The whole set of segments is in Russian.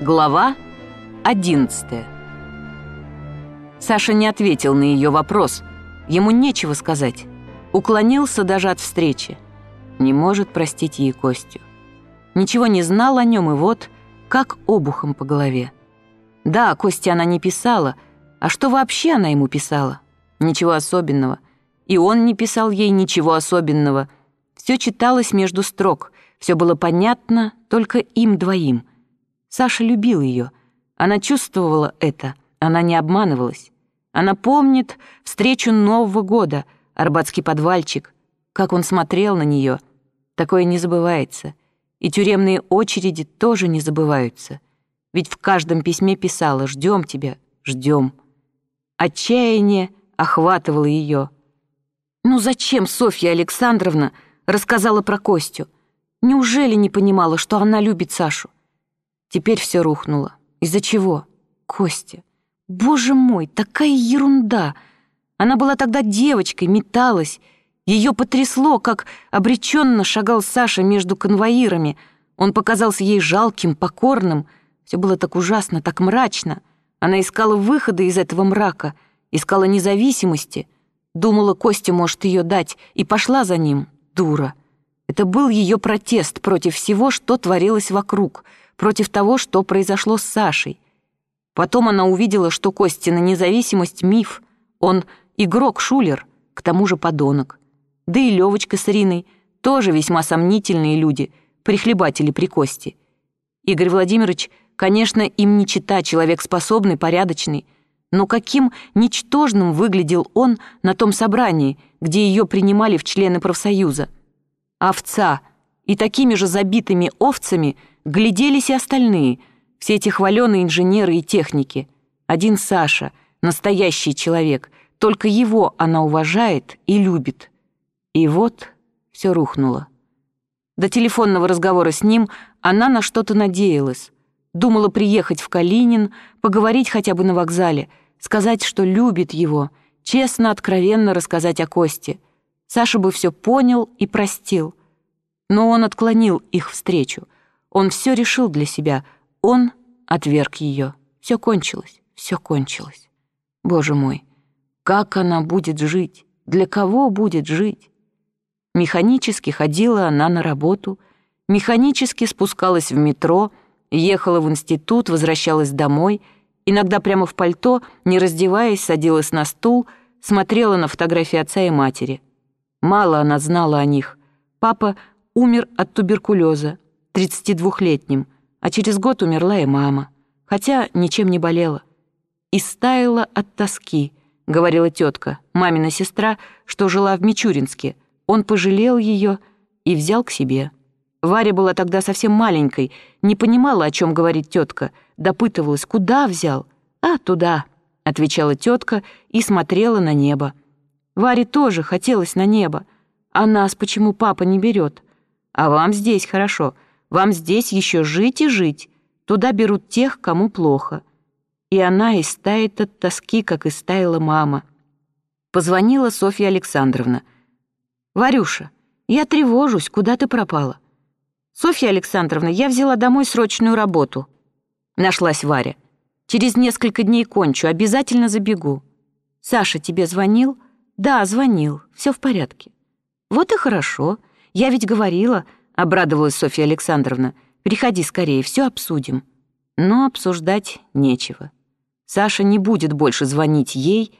Глава 11 Саша не ответил на ее вопрос. Ему нечего сказать. Уклонился даже от встречи. Не может простить ей Костю. Ничего не знал о нем, и вот, как обухом по голове. Да, Косте она не писала, а что вообще она ему писала? Ничего особенного. И он не писал ей ничего особенного. Все читалось между строк, все было понятно только им двоим — Саша любил ее. Она чувствовала это, она не обманывалась. Она помнит встречу Нового года, арбатский подвальчик, как он смотрел на нее. Такое не забывается. И тюремные очереди тоже не забываются. Ведь в каждом письме писала «Ждем тебя, ждем». Отчаяние охватывало ее. Ну зачем Софья Александровна рассказала про Костю? Неужели не понимала, что она любит Сашу? Теперь все рухнуло. Из-за чего? Костя. Боже мой, такая ерунда! Она была тогда девочкой, металась. Ее потрясло, как обреченно шагал Саша между конвоирами. Он показался ей жалким, покорным. Все было так ужасно, так мрачно. Она искала выхода из этого мрака, искала независимости. Думала, Костя может ее дать, и пошла за ним, дура. Это был ее протест против всего, что творилось вокруг — против того, что произошло с Сашей. Потом она увидела, что Костина независимость — миф. Он игрок-шулер, к тому же подонок. Да и Левочка с Ириной тоже весьма сомнительные люди, прихлебатели при Кости. Игорь Владимирович, конечно, им не чита, человек способный, порядочный, но каким ничтожным выглядел он на том собрании, где ее принимали в члены профсоюза. Овца, и такими же забитыми овцами — гляделись и остальные, все эти хваленые инженеры и техники. Один Саша, настоящий человек, только его она уважает и любит. И вот все рухнуло. До телефонного разговора с ним она на что-то надеялась. Думала приехать в Калинин, поговорить хотя бы на вокзале, сказать, что любит его, честно, откровенно рассказать о Косте. Саша бы все понял и простил. Но он отклонил их встречу — он все решил для себя. Он отверг ее. Все кончилось, все кончилось. Боже мой, как она будет жить? Для кого будет жить? Механически ходила она на работу, механически спускалась в метро, ехала в институт, возвращалась домой, иногда прямо в пальто, не раздеваясь, садилась на стул, смотрела на фотографии отца и матери. Мало она знала о них. Папа умер от туберкулеза, 32-летним, а через год умерла и мама, хотя ничем не болела. И стаяла от тоски, говорила тетка, мамина сестра, что жила в Мичуринске. Он пожалел ее и взял к себе. Варя была тогда совсем маленькой, не понимала, о чем говорит тетка, допытывалась, куда взял. «А, туда», — отвечала тетка и смотрела на небо. Варе тоже хотелось на небо. А нас почему папа не берет? А вам здесь хорошо. Вам здесь еще жить и жить. Туда берут тех, кому плохо. И она истает от тоски, как и стаяла мама. Позвонила Софья Александровна. «Варюша, я тревожусь, куда ты пропала?» «Софья Александровна, я взяла домой срочную работу». Нашлась Варя. «Через несколько дней кончу, обязательно забегу». «Саша тебе звонил?» «Да, звонил, все в порядке». «Вот и хорошо. Я ведь говорила, обрадовалась Софья Александровна. «Приходи скорее, все обсудим». Но обсуждать нечего. Саша не будет больше звонить ей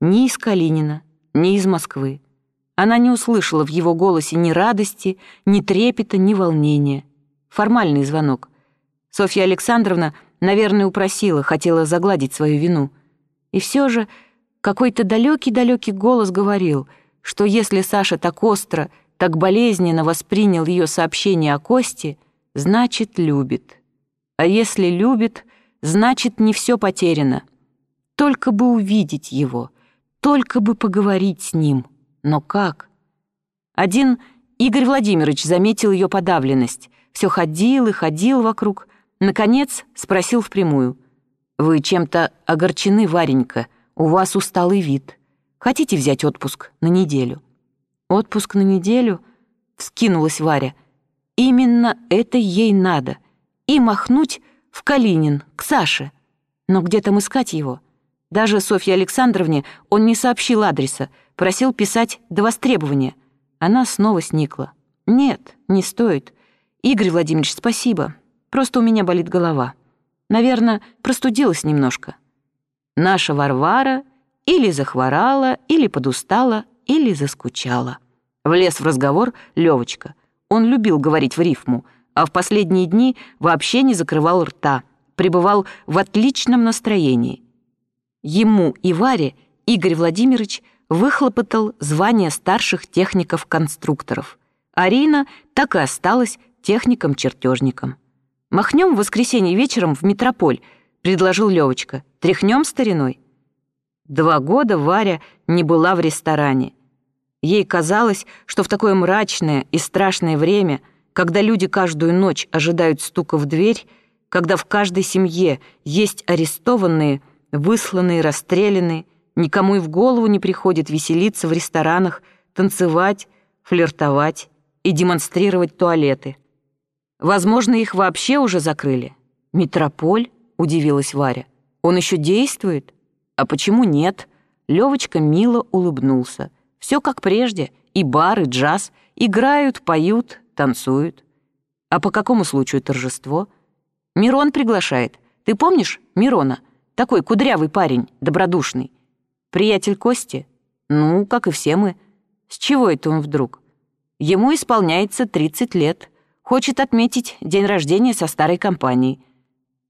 ни из Калинина, ни из Москвы. Она не услышала в его голосе ни радости, ни трепета, ни волнения. Формальный звонок. Софья Александровна, наверное, упросила, хотела загладить свою вину. И все же какой-то далекий-далекий голос говорил, что если Саша так остро так болезненно воспринял ее сообщение о Косте, значит, любит. А если любит, значит, не все потеряно. Только бы увидеть его, только бы поговорить с ним. Но как? Один Игорь Владимирович заметил ее подавленность, все ходил и ходил вокруг, наконец спросил впрямую. «Вы чем-то огорчены, Варенька, у вас усталый вид. Хотите взять отпуск на неделю?» «Отпуск на неделю?» — вскинулась Варя. «Именно это ей надо. И махнуть в Калинин, к Саше. Но где там искать его? Даже Софье Александровне он не сообщил адреса, просил писать до востребования. Она снова сникла. «Нет, не стоит. Игорь Владимирович, спасибо. Просто у меня болит голова. Наверное, простудилась немножко». Наша Варвара или захворала, или подустала, или заскучала. Влез в разговор Левочка. Он любил говорить в рифму, а в последние дни вообще не закрывал рта, пребывал в отличном настроении. Ему и Варе Игорь Владимирович выхлопотал звание старших техников-конструкторов. Арина так и осталась техником-чертежником. «Махнем в воскресенье вечером в метрополь», — предложил Левочка. «Тряхнем стариной». Два года Варя не была в ресторане. Ей казалось, что в такое мрачное и страшное время, когда люди каждую ночь ожидают стука в дверь, когда в каждой семье есть арестованные, высланные, расстрелянные, никому и в голову не приходит веселиться в ресторанах, танцевать, флиртовать и демонстрировать туалеты. Возможно, их вообще уже закрыли. «Метрополь?» — удивилась Варя. «Он еще действует?» «А почему нет?» Левочка мило улыбнулся. Все как прежде. И бар, и джаз. Играют, поют, танцуют. А по какому случаю торжество? Мирон приглашает. Ты помнишь Мирона? Такой кудрявый парень, добродушный. Приятель Кости? Ну, как и все мы. С чего это он вдруг? Ему исполняется 30 лет. Хочет отметить день рождения со старой компанией.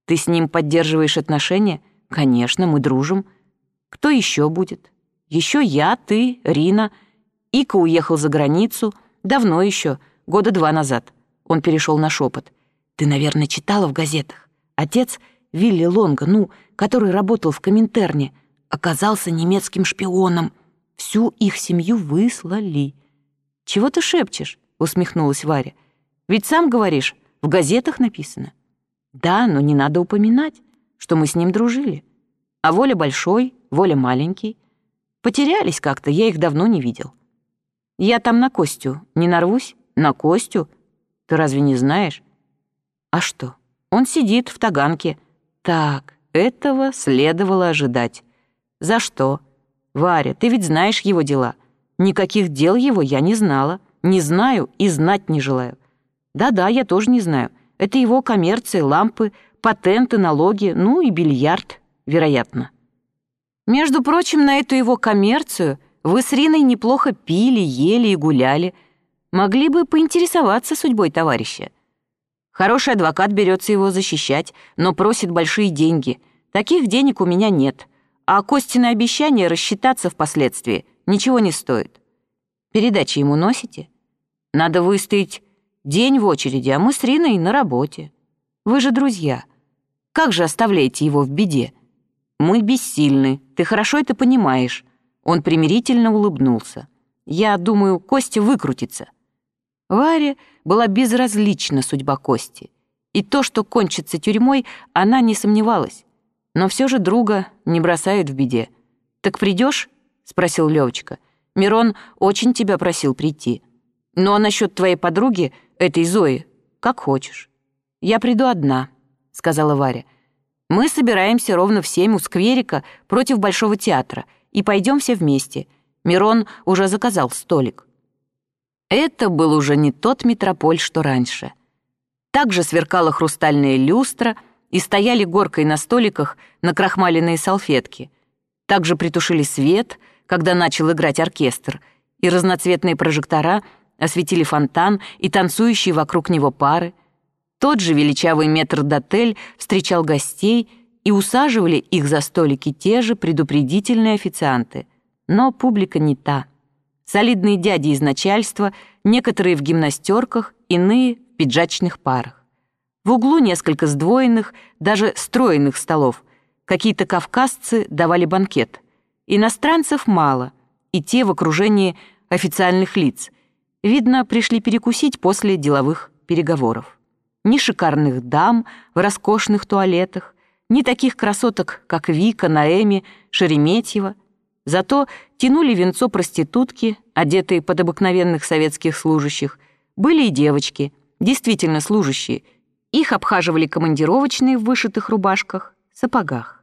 Ты с ним поддерживаешь отношения? Конечно, мы дружим. Кто еще будет? Еще я, ты, Рина. Ика уехал за границу. Давно еще, года два назад. Он перешел на шепот. Ты, наверное, читала в газетах. Отец Вилли Лонга, ну, который работал в Коминтерне, оказался немецким шпионом. Всю их семью выслали. «Чего ты шепчешь?» — усмехнулась Варя. «Ведь сам говоришь, в газетах написано». «Да, но не надо упоминать, что мы с ним дружили. А Воля большой, Воля маленький. Потерялись как-то, я их давно не видел. Я там на Костю не нарвусь? На Костю? Ты разве не знаешь? А что? Он сидит в таганке. Так, этого следовало ожидать. За что? Варя, ты ведь знаешь его дела. Никаких дел его я не знала. Не знаю и знать не желаю. Да-да, я тоже не знаю. Это его коммерция, лампы, патенты, налоги, ну и бильярд, вероятно. Между прочим, на эту его коммерцию вы с Риной неплохо пили, ели и гуляли. Могли бы поинтересоваться судьбой товарища. Хороший адвокат берется его защищать, но просит большие деньги. Таких денег у меня нет. А Костина обещание рассчитаться впоследствии ничего не стоит. Передачи ему носите? Надо выстоять день в очереди, а мы с Риной на работе. Вы же друзья. Как же оставляете его в беде? Мы бессильны, ты хорошо это понимаешь». Он примирительно улыбнулся. «Я думаю, Костя выкрутится». Варе была безразлична судьба Кости. И то, что кончится тюрьмой, она не сомневалась. Но все же друга не бросает в беде. «Так придешь? спросил Левочка. «Мирон очень тебя просил прийти. Ну а насчет твоей подруги, этой Зои, как хочешь». «Я приду одна», — сказала Варя. Мы собираемся ровно в семь у скверика против Большого театра и пойдем все вместе. Мирон уже заказал столик. Это был уже не тот метрополь, что раньше. Также сверкала хрустальная люстра и стояли горкой на столиках накрахмаленные салфетки. Также притушили свет, когда начал играть оркестр, и разноцветные прожектора осветили фонтан и танцующие вокруг него пары. Тот же величавый метр-дотель встречал гостей, и усаживали их за столики те же предупредительные официанты. Но публика не та. Солидные дяди из начальства, некоторые в гимнастерках, иные в пиджачных парах. В углу несколько сдвоенных, даже стройных столов. Какие-то кавказцы давали банкет. Иностранцев мало, и те в окружении официальных лиц. Видно, пришли перекусить после деловых переговоров ни шикарных дам в роскошных туалетах, ни таких красоток, как Вика, Наэми, Шереметьева. Зато тянули венцо проститутки, одетые под обыкновенных советских служащих. Были и девочки, действительно служащие, Их обхаживали командировочные в вышитых рубашках, сапогах.